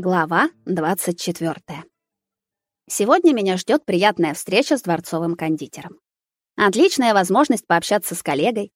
Глава 24. Сегодня меня ждет приятная встреча с дворцовым кондитером. Отличная возможность пообщаться с коллегой,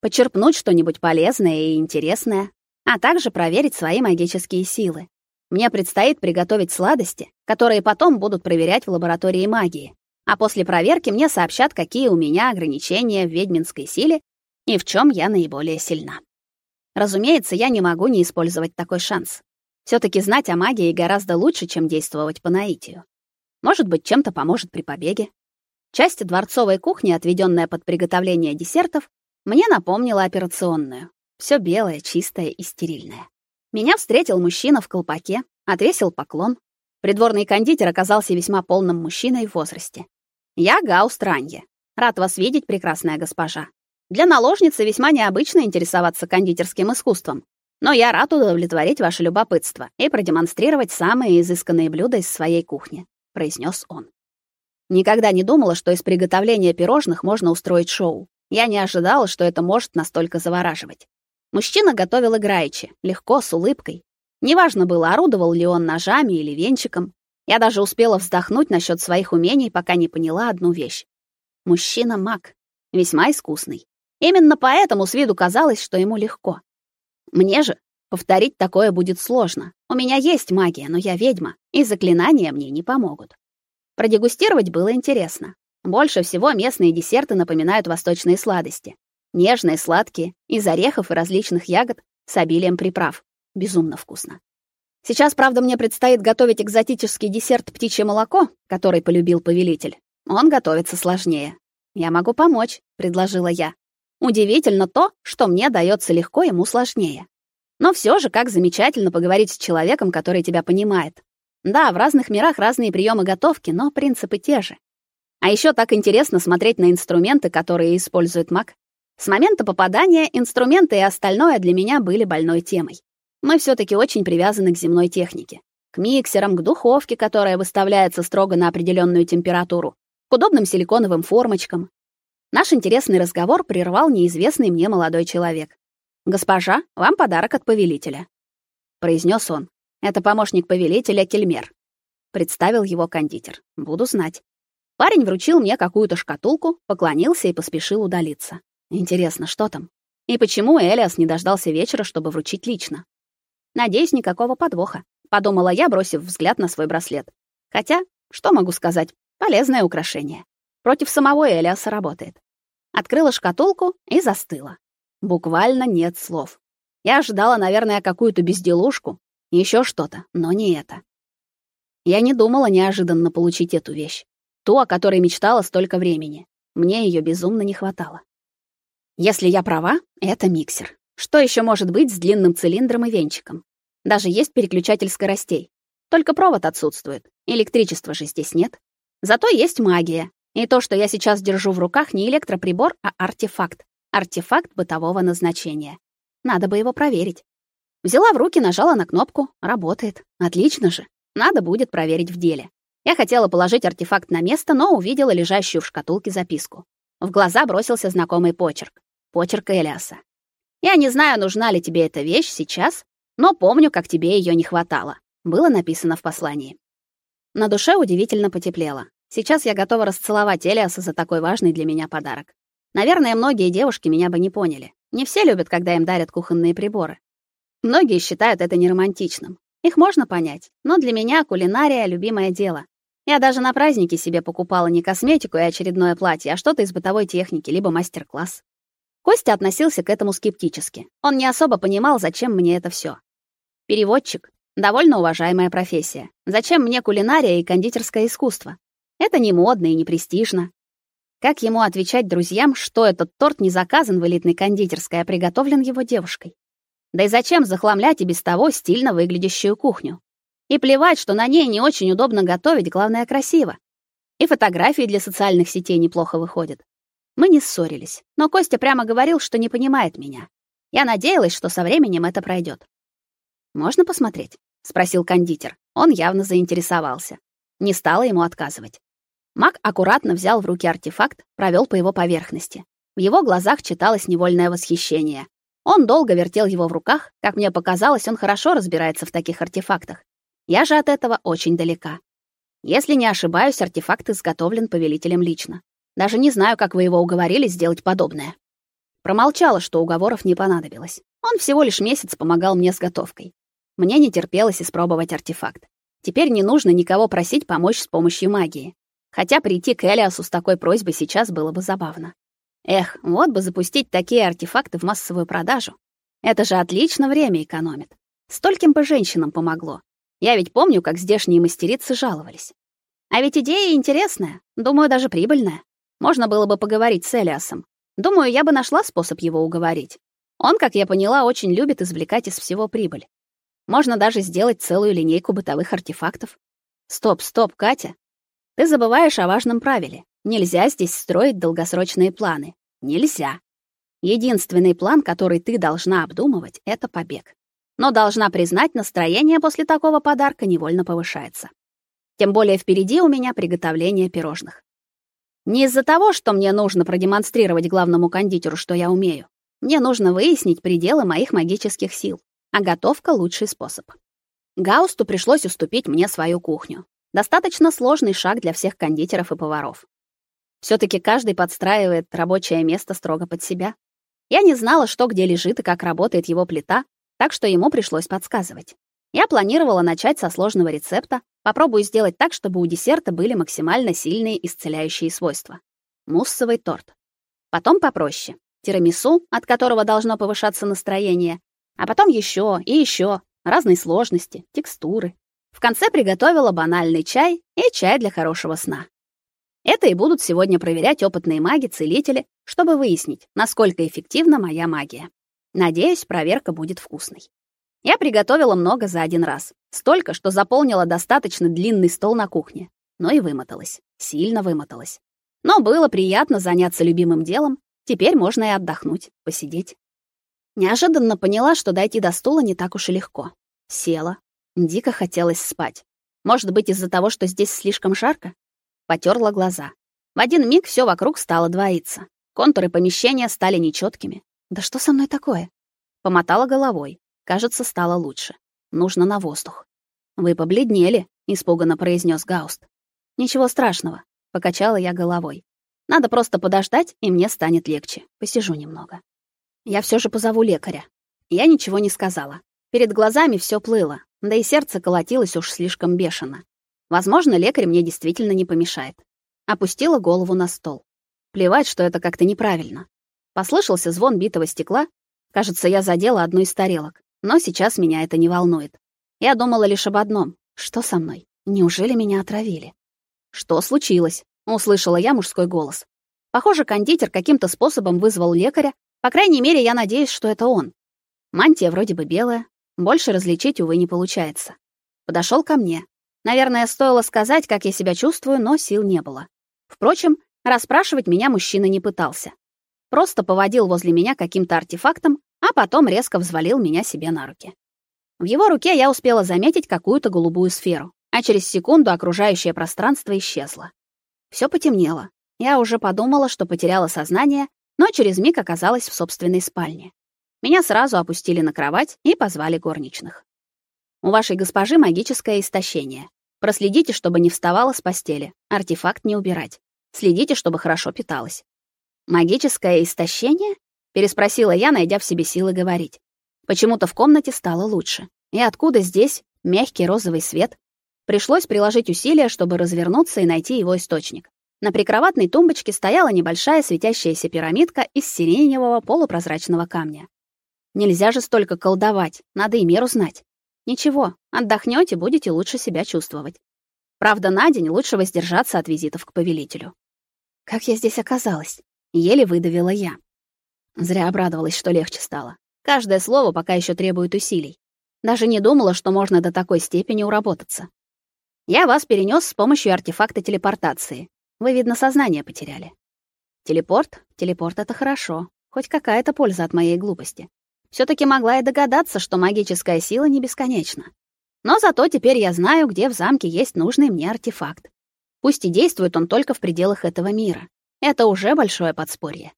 почерпнуть что-нибудь полезное и интересное, а также проверить свои магические силы. Мне предстоит приготовить сладости, которые потом будут проверять в лаборатории магии. А после проверки мне сообщат, какие у меня ограничения в ведьминской силе и в чем я наиболее сильна. Разумеется, я не могу не использовать такой шанс все таки знать о магии гораздо лучше, чем действовать по наитию. Может быть, чем-то поможет при побеге. Часть дворцовой кухни, отведенная под приготовление десертов, мне напомнила операционную. Все белое, чистое и стерильное. Меня встретил мужчина в колпаке, отвесил поклон. Придворный кондитер оказался весьма полным мужчиной в возрасте. Я Гаус Транье. Рад вас видеть, прекрасная госпожа. Для наложницы весьма необычно интересоваться кондитерским искусством, но я рад удовлетворить ваше любопытство и продемонстрировать самые изысканные блюда из своей кухни, произнес он. Никогда не думала, что из приготовления пирожных можно устроить шоу. Я не ожидала, что это может настолько завораживать. Мужчина готовил играючи, легко, с улыбкой. Неважно было, орудовал ли он ножами или венчиком. Я даже успела вздохнуть насчет своих умений, пока не поняла одну вещь. Мужчина маг, весьма искусный. Именно поэтому с виду казалось, что ему легко. Мне же повторить такое будет сложно. У меня есть магия, но я ведьма, и заклинания мне не помогут. Продегустировать было интересно. Больше всего местные десерты напоминают восточные сладости. Нежные, сладкие, из орехов и различных ягод с обилием приправ. Безумно вкусно. Сейчас, правда, мне предстоит готовить экзотический десерт птичье молоко, который полюбил повелитель. Он готовится сложнее. Я могу помочь, предложила я. Удивительно то, что мне дается легко, ему сложнее. Но все же, как замечательно поговорить с человеком, который тебя понимает. Да, в разных мирах разные приемы готовки, но принципы те же. А еще так интересно смотреть на инструменты, которые использует маг. С момента попадания инструменты и остальное для меня были больной темой. Мы все таки очень привязаны к земной технике. К миксерам, к духовке, которая выставляется строго на определенную температуру, к удобным силиконовым формочкам, Наш интересный разговор прервал неизвестный мне молодой человек. «Госпожа, вам подарок от повелителя», — произнес он. «Это помощник повелителя Кельмер», — представил его кондитер. «Буду знать». Парень вручил мне какую-то шкатулку, поклонился и поспешил удалиться. Интересно, что там? И почему Элиас не дождался вечера, чтобы вручить лично? Надеюсь, никакого подвоха, подумала я, бросив взгляд на свой браслет. Хотя, что могу сказать? Полезное украшение. Против самого Элиаса работает. Открыла шкатулку и застыла. Буквально нет слов. Я ожидала, наверное, какую-то безделушку, еще что-то, но не это. Я не думала неожиданно получить эту вещь, ту, о которой мечтала столько времени. Мне ее безумно не хватало. Если я права, это миксер. Что еще может быть с длинным цилиндром и венчиком? Даже есть переключатель скоростей. Только провод отсутствует. Электричества же здесь нет. Зато есть магия, и то, что я сейчас держу в руках, не электроприбор, а артефакт. Артефакт бытового назначения. Надо бы его проверить. Взяла в руки, нажала на кнопку. Работает. Отлично же. Надо будет проверить в деле. Я хотела положить артефакт на место, но увидела лежащую в шкатулке записку. В глаза бросился знакомый почерк. Почерк Элиаса. Я не знаю, нужна ли тебе эта вещь сейчас, но помню, как тебе ее не хватало. Было написано в послании. На душе удивительно потеплело. Сейчас я готова расцеловать Элиаса за такой важный для меня подарок. Наверное, многие девушки меня бы не поняли. Не все любят, когда им дарят кухонные приборы. Многие считают это неромантичным. Их можно понять, но для меня кулинария любимое дело. Я даже на праздники себе покупала не косметику и очередное платье, а что-то из бытовой техники, либо мастер-класс. Костя относился к этому скептически. Он не особо понимал, зачем мне это все. Переводчик довольно уважаемая профессия. Зачем мне кулинария и кондитерское искусство? Это не модно и не престижно. Как ему отвечать друзьям, что этот торт не заказан в элитной кондитерской, а приготовлен его девушкой? Да и зачем захламлять и без того стильно выглядящую кухню? И плевать, что на ней не очень удобно готовить, главное красиво. И фотографии для социальных сетей неплохо выходят. Мы не ссорились, но Костя прямо говорил, что не понимает меня. Я надеялась, что со временем это пройдет. Можно посмотреть, спросил кондитер. Он явно заинтересовался. Не стала ему отказывать. Маг аккуратно взял в руки артефакт, провел по его поверхности. В его глазах читалось невольное восхищение. Он долго вертел его в руках, как мне показалось, он хорошо разбирается в таких артефактах. Я же от этого очень далека. Если не ошибаюсь, артефакт изготовлен повелителем лично. Даже не знаю, как вы его уговорили сделать подобное. Промолчала, что уговоров не понадобилось. Он всего лишь месяц помогал мне с готовкой. Мне не терпелось испробовать артефакт. Теперь не нужно никого просить помочь с помощью магии. Хотя прийти к Элиасу с такой просьбой сейчас было бы забавно. Эх, вот бы запустить такие артефакты в массовую продажу. Это же отлично время экономит. Стольким бы женщинам помогло. Я ведь помню, как здешние мастерицы жаловались. А ведь идея интересная, думаю, даже прибыльная. Можно было бы поговорить с Элиасом. Думаю, я бы нашла способ его уговорить. Он, как я поняла, очень любит извлекать из всего прибыль. Можно даже сделать целую линейку бытовых артефактов. Стоп, стоп, Катя. Ты забываешь о важном правиле. Нельзя здесь строить долгосрочные планы. Нельзя. Единственный план, который ты должна обдумывать это побег. Но должна признать, настроение после такого подарка невольно повышается. Тем более впереди у меня приготовление пирожных. Не из-за того, что мне нужно продемонстрировать главному кондитеру, что я умею. Мне нужно выяснить пределы моих магических сил, а готовка лучший способ. Гаусту пришлось уступить мне свою кухню. Достаточно сложный шаг для всех кондитеров и поваров. все таки каждый подстраивает рабочее место строго под себя. Я не знала, что где лежит и как работает его плита, так что ему пришлось подсказывать. Я планировала начать со сложного рецепта, попробую сделать так, чтобы у десерта были максимально сильные исцеляющие свойства. Муссовый торт. Потом попроще. Тирамису, от которого должно повышаться настроение, а потом еще и еще разной сложности, текстуры. В конце приготовила банальный чай и чай для хорошего сна. Это и будут сегодня проверять опытные маги-целители, чтобы выяснить, насколько эффективна моя магия. Надеюсь, проверка будет вкусной. Я приготовила много за один раз. Столько, что заполнила достаточно длинный стол на кухне. Но и вымоталась. Сильно вымоталась. Но было приятно заняться любимым делом. Теперь можно и отдохнуть, посидеть. Неожиданно поняла, что дойти до стула не так уж и легко. Села. Дико хотелось спать. Может быть, из-за того, что здесь слишком жарко? Потёрла глаза. В один миг всё вокруг стало двоиться. Контуры помещения стали нечёткими. Да что со мной такое? Помотала головой. Кажется, стало лучше. Нужно на воздух. Вы побледнели, испуганно произнес Гауст. Ничего страшного, покачала я головой. Надо просто подождать, и мне станет легче. Посижу немного. Я все же позову лекаря. Я ничего не сказала. Перед глазами все плыло, да и сердце колотилось уж слишком бешено. Возможно, лекарь мне действительно не помешает. Опустила голову на стол. Плевать, что это как-то неправильно. Послышался звон битого стекла. Кажется, я задела одну из тарелок. Но сейчас меня это не волнует. Я думала лишь об одном. Что со мной? Неужели меня отравили? Что случилось? Услышала я мужской голос. Похоже, кондитер каким-то способом вызвал лекаря. По крайней мере, я надеюсь, что это он. Мантия вроде бы белая. Больше различить, увы, не получается. Подошел ко мне. Наверное, стоило сказать, как я себя чувствую, но сил не было. Впрочем, расспрашивать меня мужчина не пытался. Просто поводил возле меня каким-то артефактом, а потом резко взвалил меня себе на руки. В его руке я успела заметить какую-то голубую сферу, а через секунду окружающее пространство исчезло. Все потемнело. Я уже подумала, что потеряла сознание, но через миг оказалась в собственной спальне. Меня сразу опустили на кровать и позвали горничных. У вашей госпожи магическое истощение. Проследите, чтобы не вставала с постели. Артефакт не убирать. Следите, чтобы хорошо питалась. Магическое истощение? переспросила я, найдя в себе силы говорить. Почему-то в комнате стало лучше. И откуда здесь мягкий розовый свет? Пришлось приложить усилия, чтобы развернуться и найти его источник. На прикроватной тумбочке стояла небольшая светящаяся пирамидка из сиреневого полупрозрачного камня. Нельзя же столько колдовать, надо и меру знать. Ничего, отдохнёте, будете лучше себя чувствовать. Правда, на день лучше воздержаться от визитов к повелителю. Как я здесь оказалась? Еле выдавила я. Зря обрадовалась, что легче стало. Каждое слово пока еще требует усилий. Даже не думала, что можно до такой степени уработаться. Я вас перенес с помощью артефакта телепортации. Вы, видно, сознание потеряли. Телепорт? Телепорт — это хорошо. Хоть какая-то польза от моей глупости. Все таки могла и догадаться, что магическая сила не бесконечна. Но зато теперь я знаю, где в замке есть нужный мне артефакт. Пусть и действует он только в пределах этого мира. Это уже большое подспорье.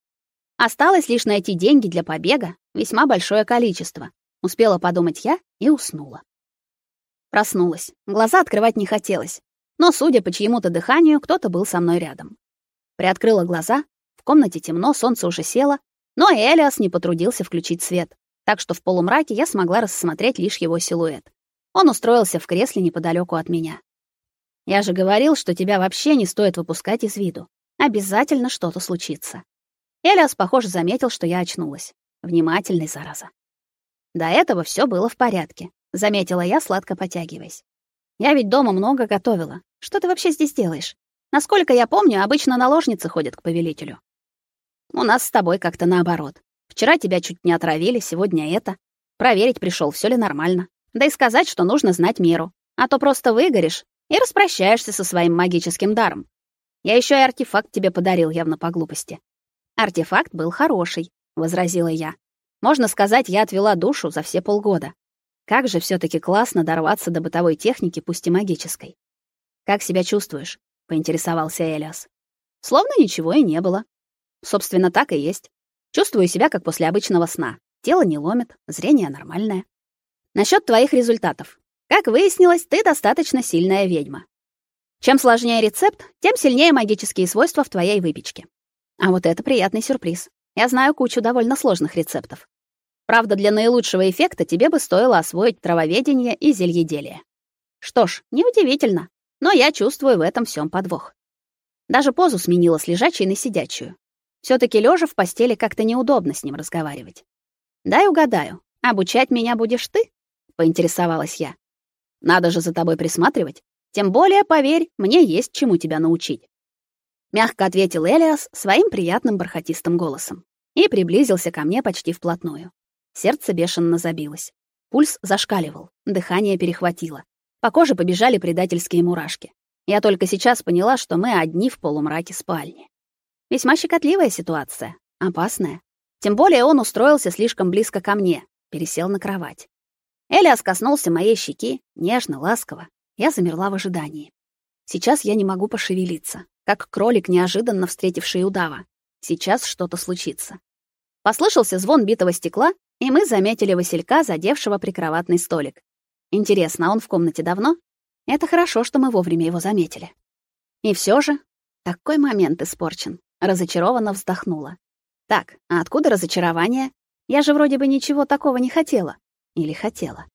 Осталось лишь найти деньги для побега, весьма большое количество. Успела подумать я и уснула. Проснулась. Глаза открывать не хотелось. Но, судя по чьему-то дыханию, кто-то был со мной рядом. Приоткрыла глаза. В комнате темно, солнце уже село, но Элиас не потрудился включить свет, так что в полумраке я смогла рассмотреть лишь его силуэт. Он устроился в кресле неподалеку от меня. Я же говорил, что тебя вообще не стоит выпускать из виду. Обязательно что-то случится. Элиас, похоже, заметил, что я очнулась. Внимательный, зараза. До этого все было в порядке, заметила я, сладко потягиваясь. Я ведь дома много готовила. Что ты вообще здесь делаешь? Насколько я помню, обычно наложницы ходят к повелителю. У нас с тобой как-то наоборот. Вчера тебя чуть не отравили, сегодня это. Проверить пришел, все ли нормально. Да и сказать, что нужно знать меру, а то просто выгоришь и распрощаешься со своим магическим даром. Я еще и артефакт тебе подарил явно по глупости. Артефакт был хороший, возразила я. Можно сказать, я отвела душу за все полгода. Как же все таки классно дорваться до бытовой техники, пусть и магической. Как себя чувствуешь? поинтересовался Элиас. Словно ничего и не было. Собственно, так и есть. Чувствую себя как после обычного сна. Тело не ломит, зрение нормальное. Насчет твоих результатов. Как выяснилось, ты достаточно сильная ведьма. Чем сложнее рецепт, тем сильнее магические свойства в твоей выпечке. А вот это приятный сюрприз. Я знаю кучу довольно сложных рецептов. Правда, для наилучшего эффекта тебе бы стоило освоить травоведение и зельеделие. Что ж, неудивительно, но я чувствую в этом всем подвох. Даже позу сменила с лежачей на сидячую. Все таки лежа в постели как-то неудобно с ним разговаривать. Дай угадаю, обучать меня будешь ты? поинтересовалась я. Надо же за тобой присматривать. Тем более, поверь, мне есть чему тебя научить. Мягко ответил Элиас своим приятным бархатистым голосом и приблизился ко мне почти вплотную. Сердце бешено забилось. Пульс зашкаливал, дыхание перехватило. По коже побежали предательские мурашки. Я только сейчас поняла, что мы одни в полумраке спальни. Весьма щекотливая ситуация, опасная. Тем более он устроился слишком близко ко мне, пересел на кровать. Элиас коснулся моей щеки, нежно, ласково. Я замерла в ожидании. Сейчас я не могу пошевелиться, как кролик, неожиданно встретивший удава. Сейчас что-то случится. Послышался звон битого стекла, и мы заметили Василька, задевшего прикроватный столик. Интересно, а он в комнате давно? Это хорошо, что мы вовремя его заметили. И все же такой момент испорчен. Разочарованно вздохнула. Так, а откуда разочарование? Я же вроде бы ничего такого не хотела. Или хотела.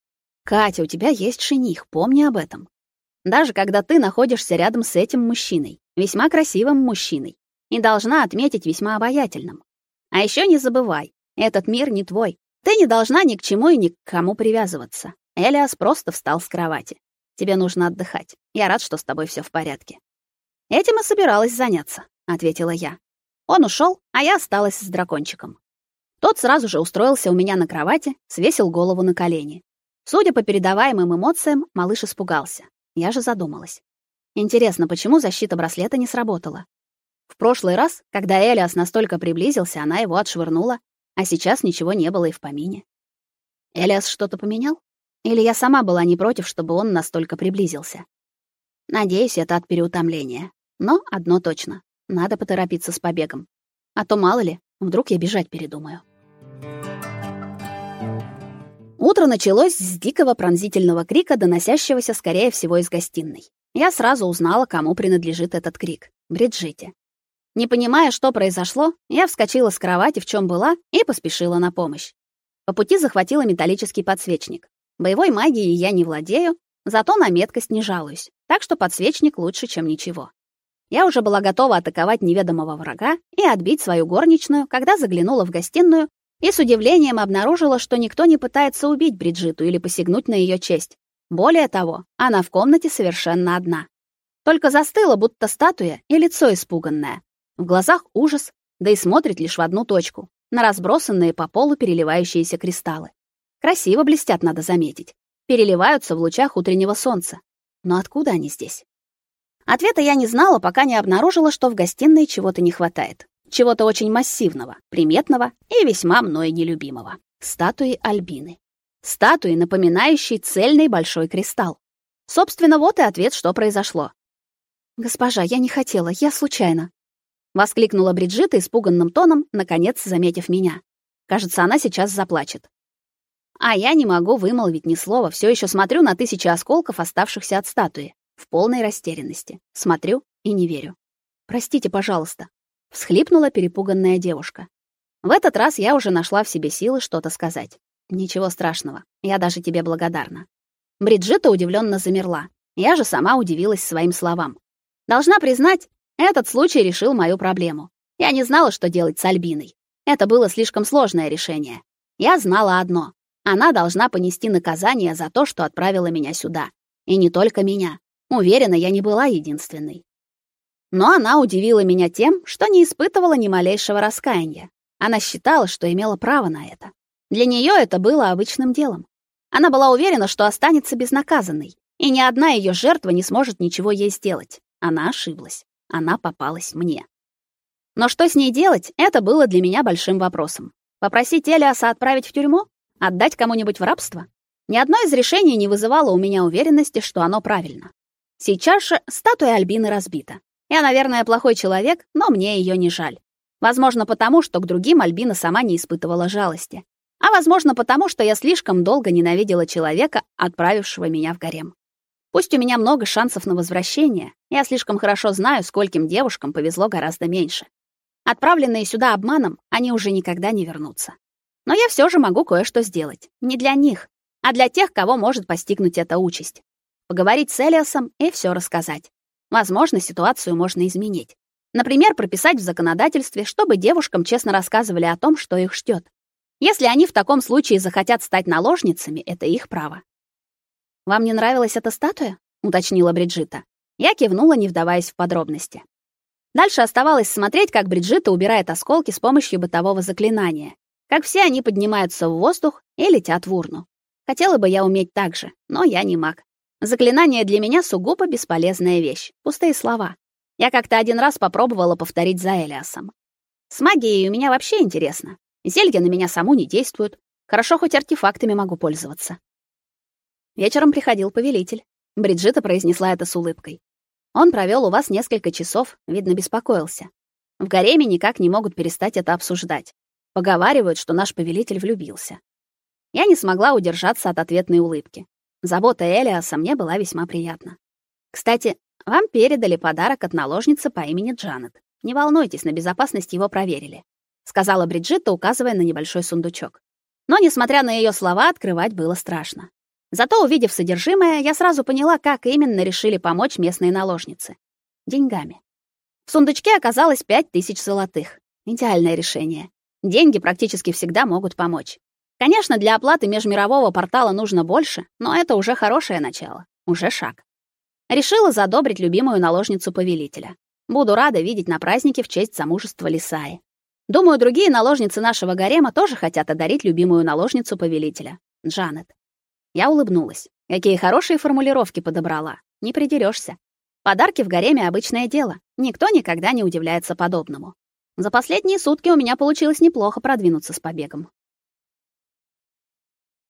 Катя, у тебя есть жених, помни об этом. Даже когда ты находишься рядом с этим мужчиной, весьма красивым мужчиной, и должна отметить весьма обаятельным. А еще не забывай, этот мир не твой. Ты не должна ни к чему и ни к кому привязываться. Элиас просто встал с кровати. Тебе нужно отдыхать. Я рад, что с тобой все в порядке. Этим и собиралась заняться, ответила я. Он ушел, а я осталась с дракончиком. Тот сразу же устроился у меня на кровати, свесил голову на колени. Судя по передаваемым эмоциям, малыш испугался. Я же задумалась. Интересно, почему защита браслета не сработала? В прошлый раз, когда Элиас настолько приблизился, она его отшвырнула, а сейчас ничего не было и в помине. Элиас что-то поменял? Или я сама была не против, чтобы он настолько приблизился? Надеюсь, это от переутомления. Но одно точно. Надо поторопиться с побегом. А то мало ли, вдруг я бежать передумаю. Утро началось с дикого пронзительного крика, доносящегося, скорее всего, из гостиной. Я сразу узнала, кому принадлежит этот крик. Бриджите. Не понимая, что произошло, я вскочила с кровати, в чем была, и поспешила на помощь. По пути захватила металлический подсвечник. Боевой магией я не владею, зато на меткость не жалуюсь, так что подсвечник лучше, чем ничего. Я уже была готова атаковать неведомого врага и отбить свою горничную, когда заглянула в гостиную и с удивлением обнаружила, что никто не пытается убить Бриджиту или посягнуть на ее честь. Более того, она в комнате совершенно одна. Только застыла, будто статуя, и лицо испуганное. В глазах ужас, да и смотрит лишь в одну точку, на разбросанные по полу переливающиеся кристаллы. Красиво блестят, надо заметить. Переливаются в лучах утреннего солнца. Но откуда они здесь? Ответа я не знала, пока не обнаружила, что в гостиной чего-то не хватает. Чего-то очень массивного, приметного и весьма мной нелюбимого. Статуи Альбины. Статуи, напоминающие цельный большой кристалл. Собственно, вот и ответ, что произошло. «Госпожа, я не хотела, я случайно», воскликнула Бриджита испуганным тоном, наконец заметив меня. Кажется, она сейчас заплачет. А я не могу вымолвить ни слова, все еще смотрю на тысячи осколков, оставшихся от статуи, в полной растерянности. Смотрю и не верю. Простите, пожалуйста, всхлипнула перепуганная девушка. В этот раз я уже нашла в себе силы что-то сказать. Ничего страшного. Я даже тебе благодарна. Бриджита удивленно замерла. Я же сама удивилась своим словам. Должна признать, этот случай решил мою проблему. Я не знала, что делать с Альбиной. Это было слишком сложное решение. Я знала одно: она должна понести наказание за то, что отправила меня сюда. И не только меня. Уверена, я не была единственной. Но она удивила меня тем, что не испытывала ни малейшего раскаяния. Она считала, что имела право на это. Для нее это было обычным делом. Она была уверена, что останется безнаказанной, и ни одна ее жертва не сможет ничего ей сделать. Она ошиблась. Она попалась мне. Но что с ней делать, это было для меня большим вопросом. Попросить Элиаса отправить в тюрьму? Отдать кому-нибудь в рабство? Ни одно из решений не вызывало у меня уверенности, что оно правильно. Сейчас же статуя Альбины разбита. Я, наверное, плохой человек, но мне ее не жаль. Возможно, потому, что к другим Альбина сама не испытывала жалости. А возможно, потому, что я слишком долго ненавидела человека, отправившего меня в гарем. Пусть у меня много шансов на возвращение, я слишком хорошо знаю, скольким девушкам повезло гораздо меньше. Отправленные сюда обманом, они уже никогда не вернутся. Но я все же могу кое-что сделать. Не для них, а для тех, кого может постигнуть эта участь. Поговорить с Элиасом и все рассказать. Возможно, ситуацию можно изменить. Например, прописать в законодательстве, чтобы девушкам честно рассказывали о том, что их ждет. Если они в таком случае захотят стать наложницами, это их право. Вам не нравилась эта статуя? уточнила Бриджита. Я кивнула, не вдаваясь в подробности. Дальше оставалось смотреть, как Бриджита убирает осколки с помощью бытового заклинания. Как все они поднимаются в воздух и летят в урну. Хотела бы я уметь так же, но я не маг. Заклинание для меня сугубо бесполезная вещь, пустые слова. Я как-то один раз попробовала повторить за Элиасом. С магией у меня вообще интересно. Зелья на меня саму не действуют. Хорошо хоть артефактами могу пользоваться. Вечером приходил повелитель. Бриджита произнесла это с улыбкой. Он провел у вас несколько часов, видно, беспокоился. В гареме никак не могут перестать это обсуждать. Поговаривают, что наш повелитель влюбился. Я не смогла удержаться от ответной улыбки. Забота Элиаса мне была весьма приятна. Кстати, вам передали подарок от наложницы по имени Джанет. Не волнуйтесь, на безопасность его проверили, сказала Бриджитта, указывая на небольшой сундучок. Но несмотря на ее слова, открывать было страшно. Зато увидев содержимое, я сразу поняла, как именно решили помочь местные наложницы. Деньгами. В сундучке оказалось пять тысяч золотых. Идеальное решение. Деньги практически всегда могут помочь. Конечно, для оплаты межмирового портала нужно больше, но это уже хорошее начало, уже шаг. Решила задобрить любимую наложницу повелителя. Буду рада видеть на празднике в честь замужества Лисаи. Думаю, другие наложницы нашего гарема тоже хотят одарить любимую наложницу повелителя, Джанет. Я улыбнулась. Какие хорошие формулировки подобрала. Не придерешься. Подарки в гареме обычное дело. Никто никогда не удивляется подобному. За последние сутки у меня получилось неплохо продвинуться с побегом.